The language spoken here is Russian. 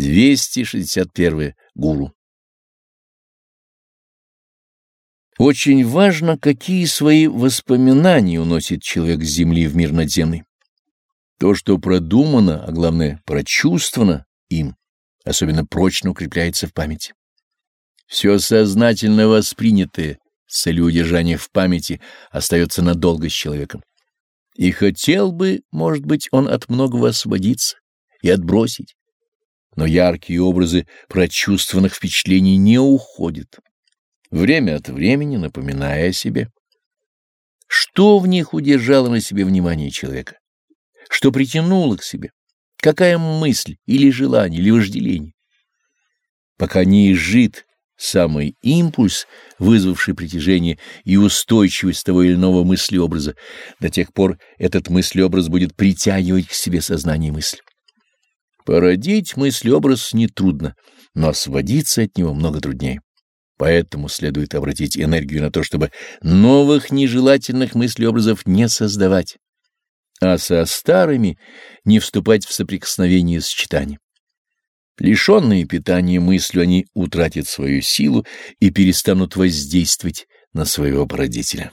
261. Гуру. Очень важно, какие свои воспоминания уносит человек с земли в мир надземный. То, что продумано, а главное, прочувствовано им, особенно прочно укрепляется в памяти. Все сознательно воспринятое с целью удержания в памяти остается надолго с человеком. И хотел бы, может быть, он от многого освободиться и отбросить. Но яркие образы прочувствованных впечатлений не уходят, время от времени напоминая о себе. Что в них удержало на себе внимание человека? Что притянуло к себе? Какая мысль или желание, или вожделение? Пока не изжит самый импульс, вызвавший притяжение и устойчивость того или иного мыслеобраза, до тех пор этот мыслеобраз будет притягивать к себе сознание мысли. Породить мыслеобраз нетрудно, но освободиться от него много труднее. Поэтому следует обратить энергию на то, чтобы новых нежелательных мыслеобразов не создавать, а со старыми не вступать в соприкосновение с читанием. Лишенные питания мыслью, они утратят свою силу и перестанут воздействовать на своего породителя.